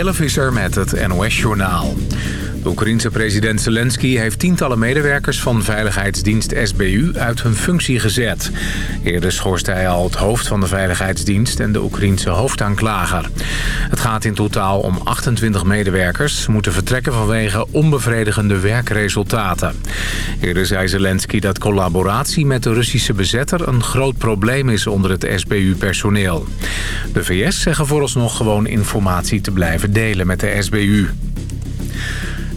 Jelle met het NOS-journaal. De Oekraïense president Zelensky heeft tientallen medewerkers van veiligheidsdienst SBU uit hun functie gezet. Eerder schorste hij al het hoofd van de veiligheidsdienst en de Oekraïense hoofdaanklager. Het gaat in totaal om 28 medewerkers. Moeten vertrekken vanwege onbevredigende werkresultaten. Eerder zei Zelensky dat collaboratie met de Russische bezetter een groot probleem is onder het SBU-personeel. De VS zeggen vooralsnog gewoon informatie te blijven delen met de SBU.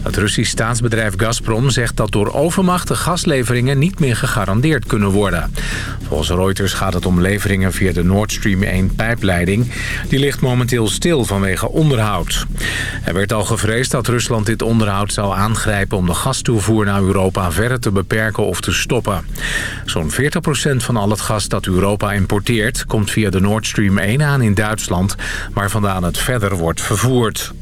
Het Russisch staatsbedrijf Gazprom zegt dat door overmacht de gasleveringen niet meer gegarandeerd kunnen worden. Volgens Reuters gaat het om leveringen via de Nord Stream 1 pijpleiding. Die ligt momenteel stil vanwege onderhoud. Er werd al gevreesd dat Rusland dit onderhoud zou aangrijpen om de gastoevoer naar Europa verder te beperken of te stoppen. Zo'n 40% van al het gas dat Europa importeert komt via de Nord Stream 1 aan in Duitsland, waar vandaan het verder wordt vervoerd.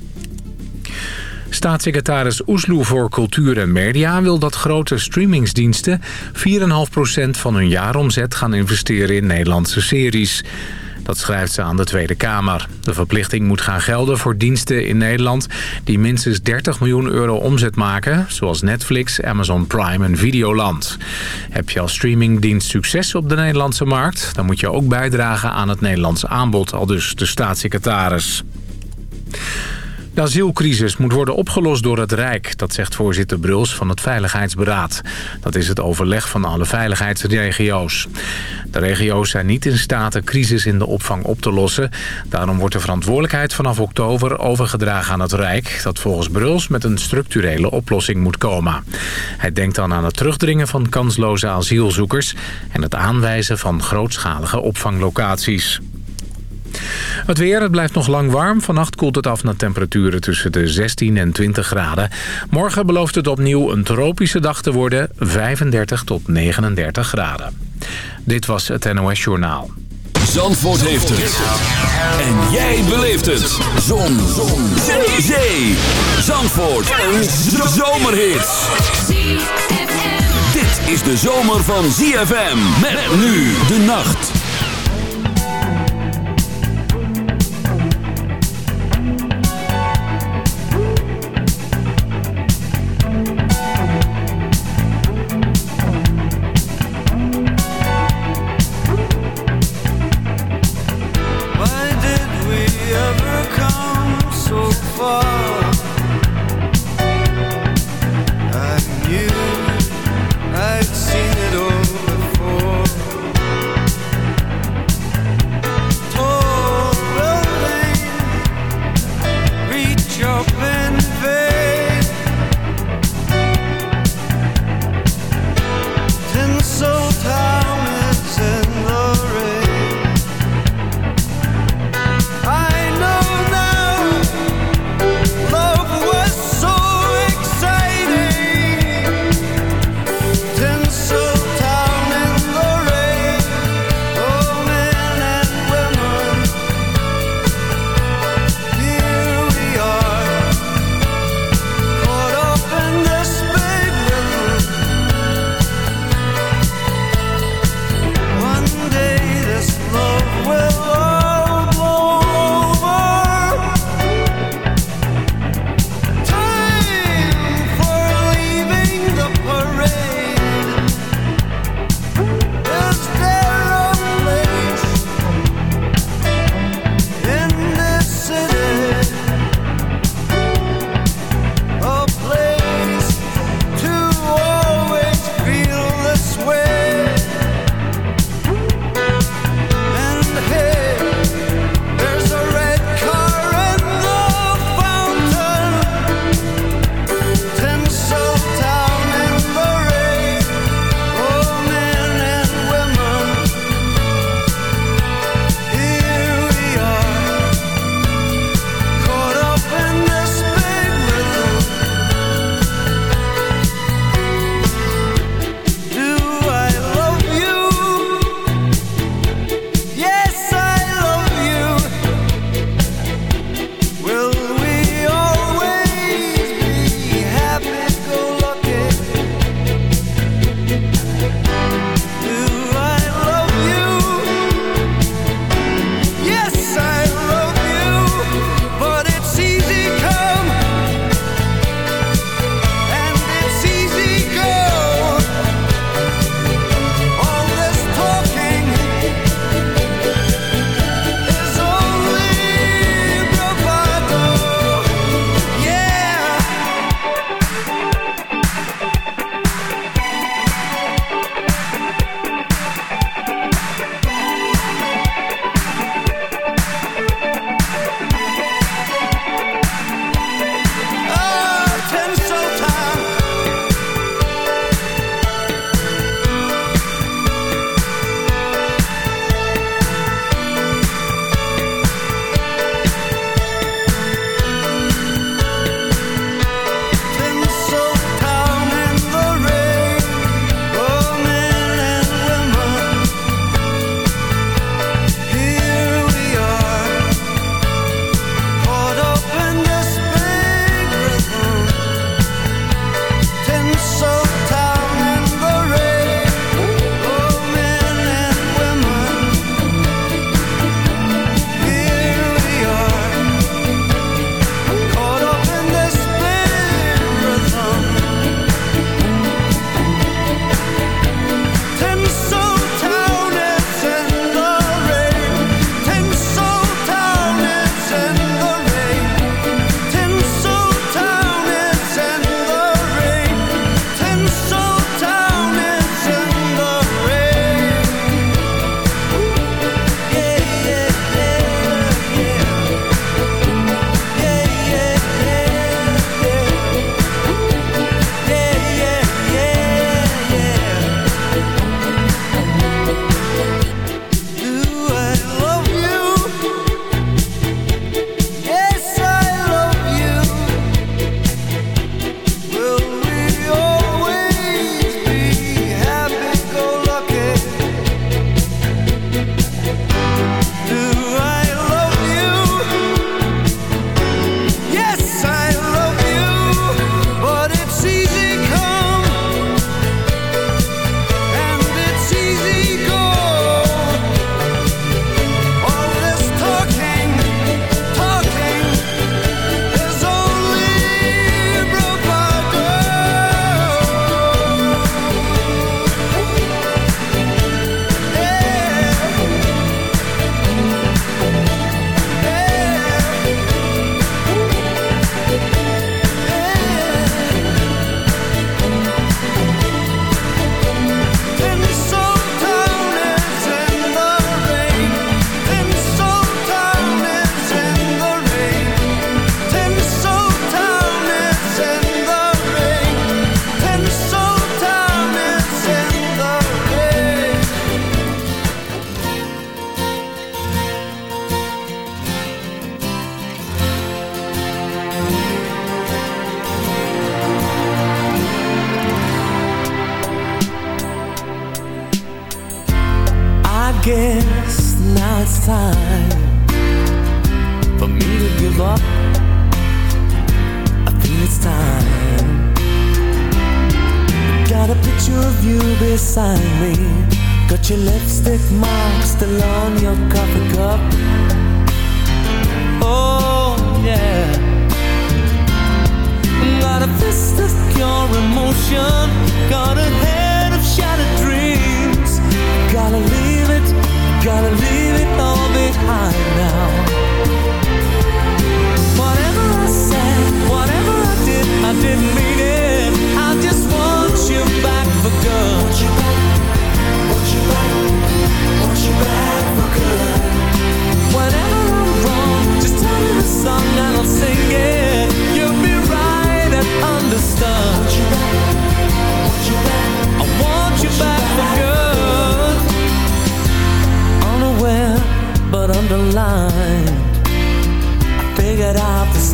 Staatssecretaris Oesloe voor Cultuur en Media wil dat grote streamingsdiensten 4,5% van hun jaaromzet gaan investeren in Nederlandse series. Dat schrijft ze aan de Tweede Kamer. De verplichting moet gaan gelden voor diensten in Nederland... die minstens 30 miljoen euro omzet maken... zoals Netflix, Amazon Prime en Videoland. Heb je als streamingdienst succes op de Nederlandse markt... dan moet je ook bijdragen aan het Nederlandse aanbod... al dus de staatssecretaris. De asielcrisis moet worden opgelost door het Rijk. Dat zegt voorzitter Bruls van het Veiligheidsberaad. Dat is het overleg van alle veiligheidsregio's. De regio's zijn niet in staat de crisis in de opvang op te lossen. Daarom wordt de verantwoordelijkheid vanaf oktober overgedragen aan het Rijk... dat volgens Bruls met een structurele oplossing moet komen. Hij denkt dan aan het terugdringen van kansloze asielzoekers... en het aanwijzen van grootschalige opvanglocaties. Het weer, het blijft nog lang warm. Vannacht koelt het af naar temperaturen tussen de 16 en 20 graden. Morgen belooft het opnieuw een tropische dag te worden. 35 tot 39 graden. Dit was het NOS Journaal. Zandvoort heeft het. En jij beleeft het. Zon. Zon. Zee. Zee. Zandvoort. Een zomerhit. Dit is de zomer van ZFM. Met nu de nacht.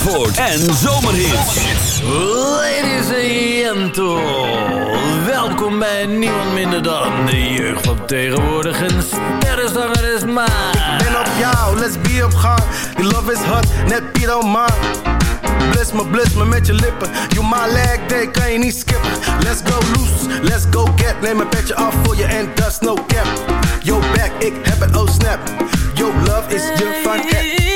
Zandvoort en zomerhit. Ladies and gentlemen, welkom bij niemand minder dan de jeugd van tegenwoordig. Een sterrenzanger is maar. Ik ben op jou, let's be op gang. Your love is hot, net Piet man. Bless me, bless me met je lippen. You my leg day, kan je niet skippen. Let's go loose, let's go get. Neem een petje af voor je and that's no cap. Yo back, ik heb het, oh snap. Yo love is je van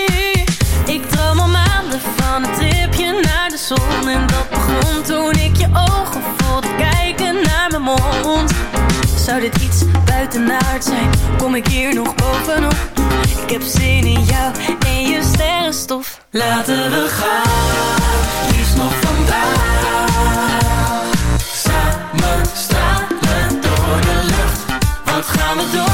van het tripje naar de zon En dat begon toen ik je ogen voelde kijken naar mijn mond Zou dit iets buitenaard zijn? Kom ik hier nog bovenop? Ik heb zin in jou en je sterrenstof Laten we gaan, liefst nog vandaag Samen stralen door de lucht Wat gaan we doen?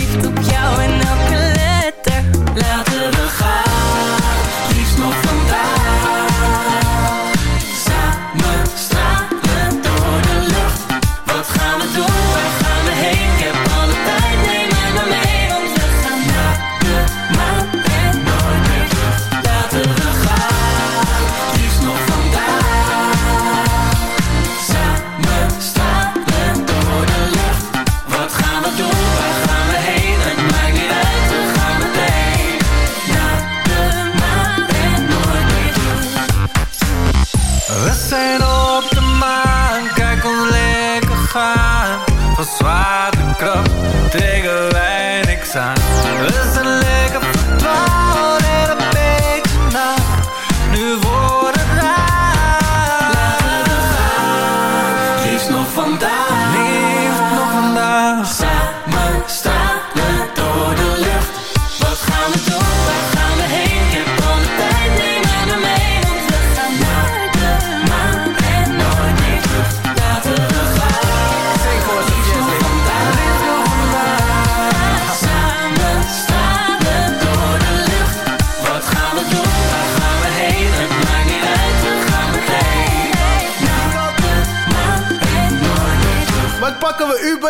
Verliefd op jou en elke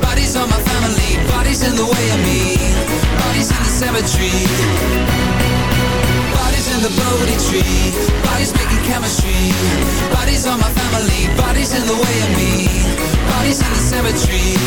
Bodies on my family Bodies in the way of me. Bodies in the cemetery. Bodies in the Bodhi tree. Bodies making chemistry. Bodies on my family Bodies in the way of me. Bodies in the cemetery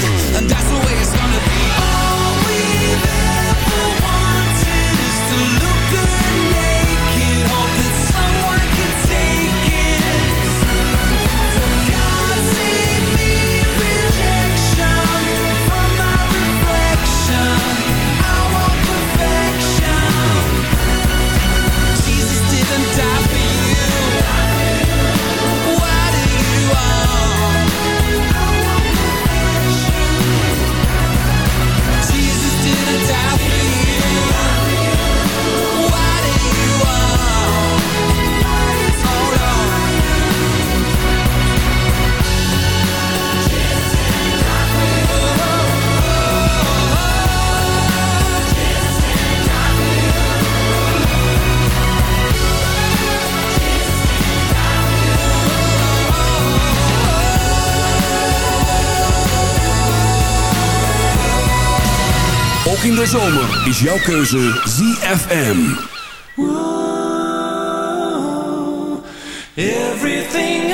zomer is jouw keuze ZFM. Everything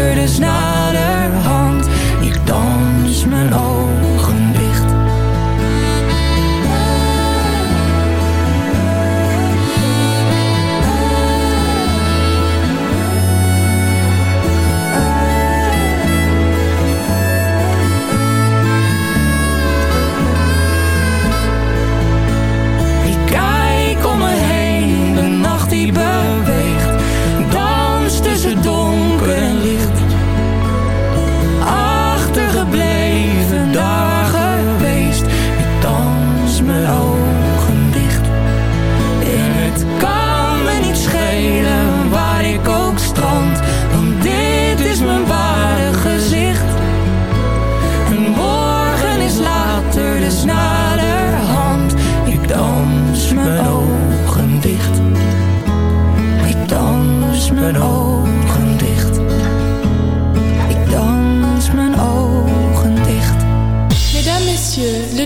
later, dus naderhand. Ik dans mijn ogen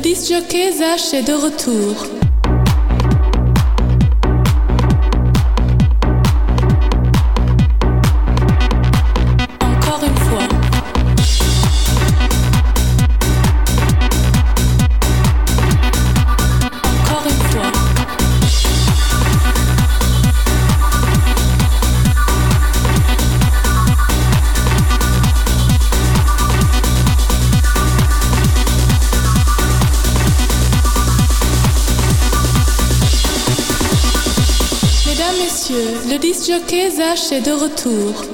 disc Zach est de retour. disc jockey Zach est de retour.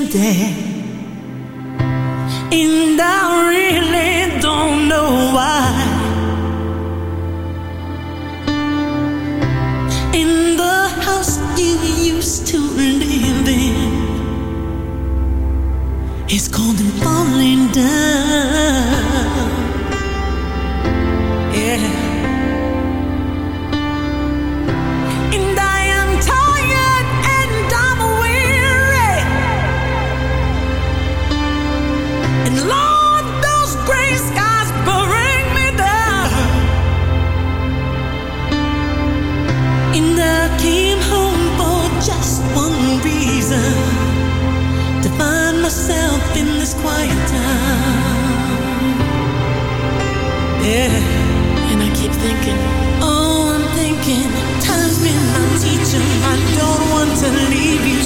empty.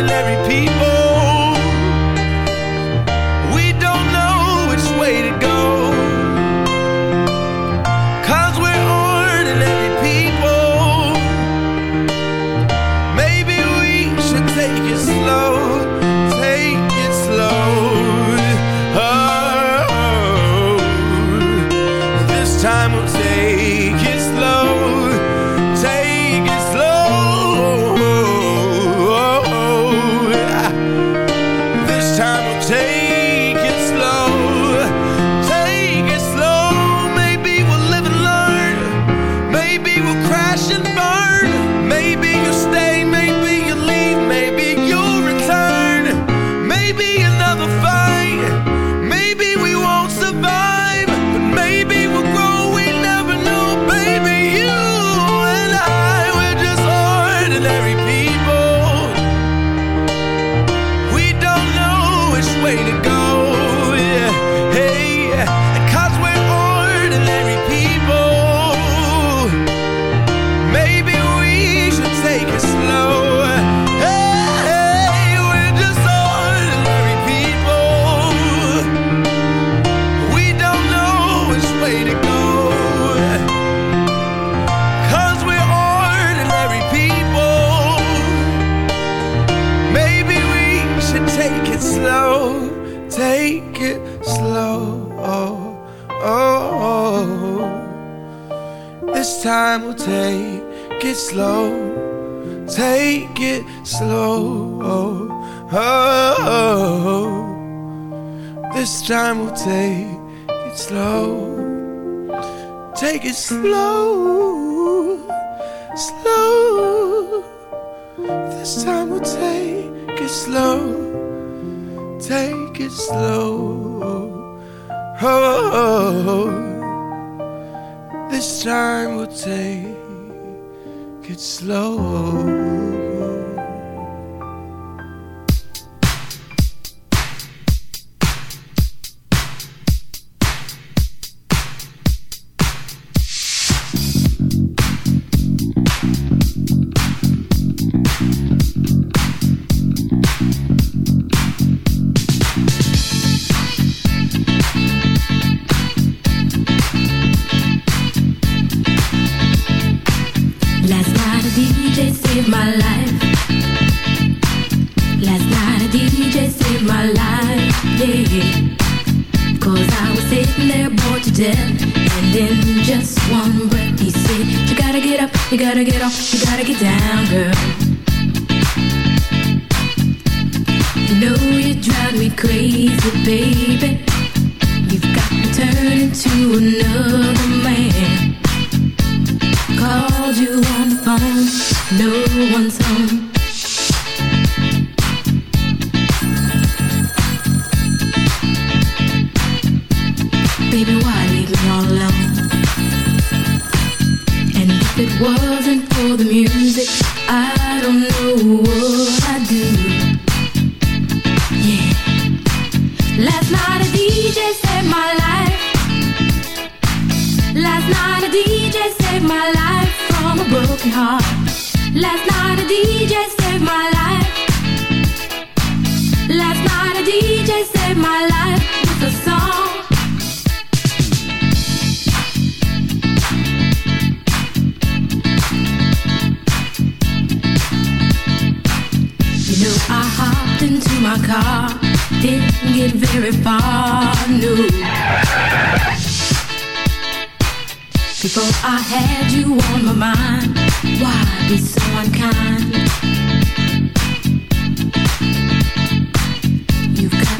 ordinary people.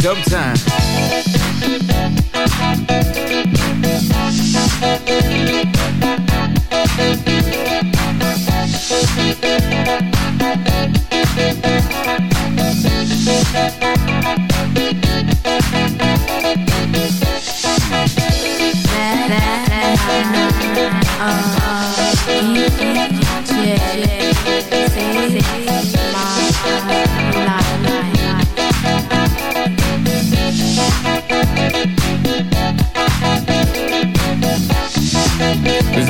Dumb time. That, yeah, yeah.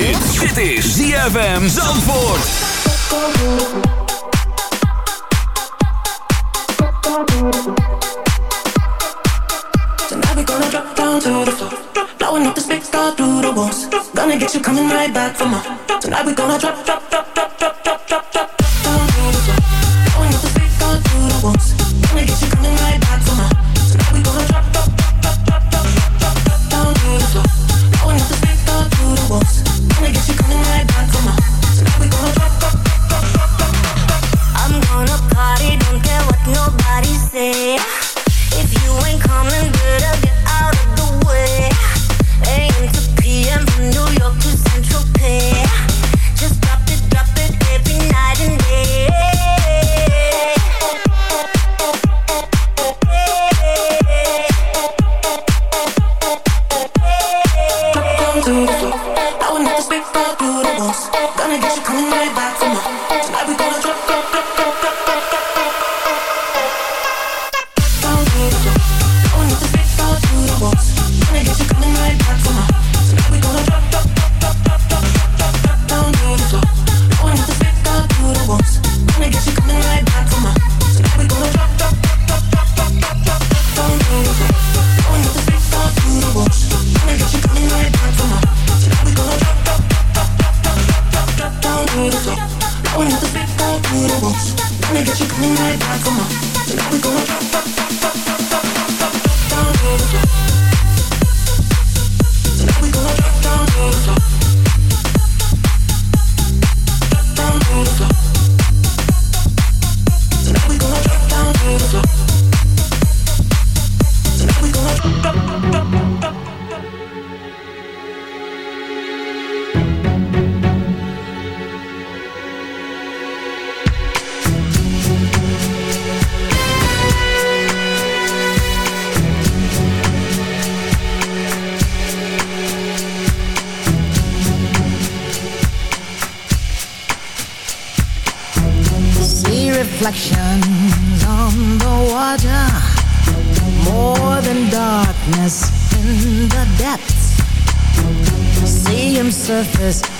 zomerhit. Dit is ZFM Zandvoort. Tonight we're gonna drop down to the floor. Blowing up the space, star through the walls. Gonna get you coming right back for more. Tonight we're gonna drop, drop, drop, drop. surface